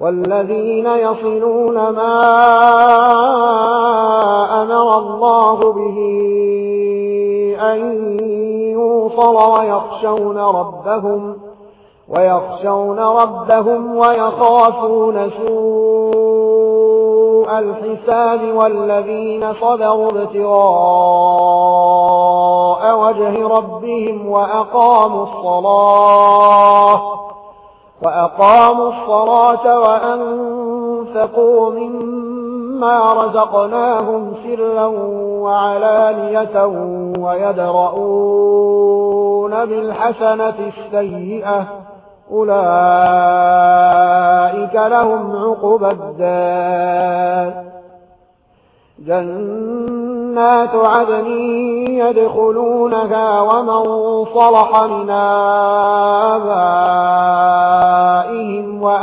والذين يصلون ما أمر الله به أن يوصل ويخشون ربهم ويخشون ربهم ويخافون سوء الحساب والذين صدروا ابتغاء وجه ربهم وأقاموا الصلاة وأقاموا الصلاة وأنفقوا مما رزقناهم سرا وعلانية ويدرؤون بالحسنة السيئة أولئك لهم عقب الدار جنات عدن يدخلونها ومن صلح من آبائهم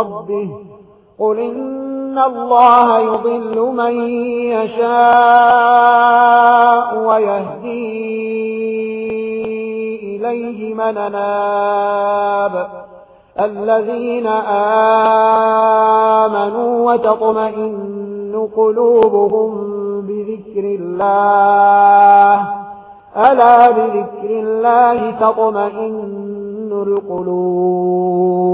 ربه قل إن الله يضل من يشاء ويهدي إليه من ناب الذين آمنوا وتطمئن قلوبهم بذكر الله ألا بذكر الله تطمئن القلوب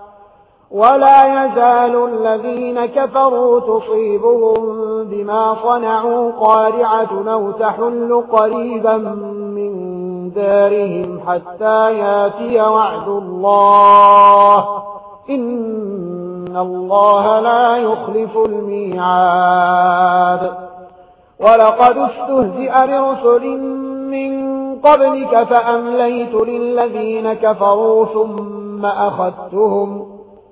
ولا يزال الذين كفروا تصيبهم بما صنعوا قارعة أو تحل قريبا من دارهم حتى يأتي وعد الله. إن الله لا يخلف الميعاد. ولقد استهزئ برسل من قبلك فأمليت للذين كفروا ثم أخذتهم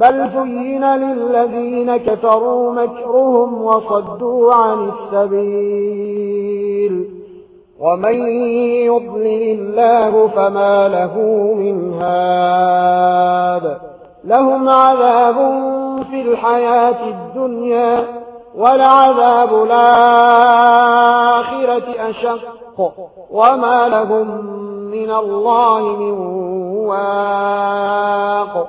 بل زين للذين كفروا مكرهم وصدوا عن السبيل. ومن يضلل الله فما له من هاد. لهم عذاب في الحياة الدنيا والعذاب الآخرة أشق. وما لهم من الله من واق.